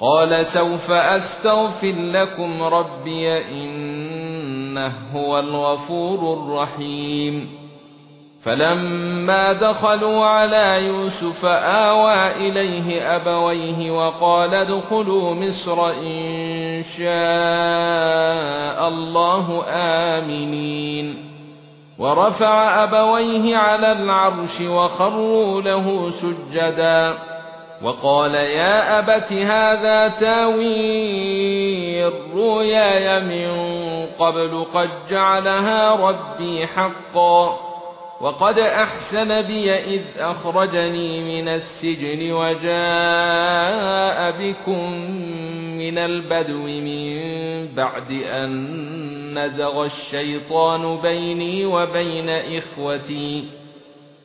قال سوف استغفر لكم ربي انه هو الغفور الرحيم فلما دخلوا على يوسف آوى إليه أبويه وقال ادخلوا مصر إن شاء الله آمنين ورفع أبويه على العرش وخروا له سجدا وقال يا أبت هذا تاويل رؤياي من قبل قد جعلها ربي حقا وقد أحسن بي إذ أخرجني من السجن وجاء بكم من البدو من بعد أن نزغ الشيطان بيني وبين إخوتي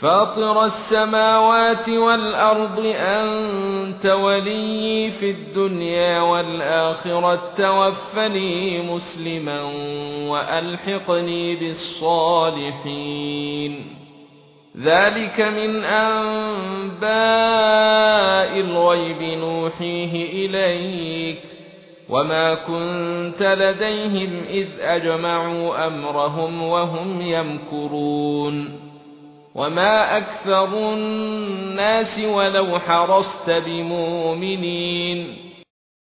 فاطر السماوات والأرض أنت ولي في الدنيا والآخرة توفني مسلما وألحقني بالصالحين. ذلك من أنباء الغيب نوحيه إليك. وما كنت لديهم إذ أجمعوا أمرهم وهم يمكرون. وما أكثر الناس ولو حرصت بمؤمنين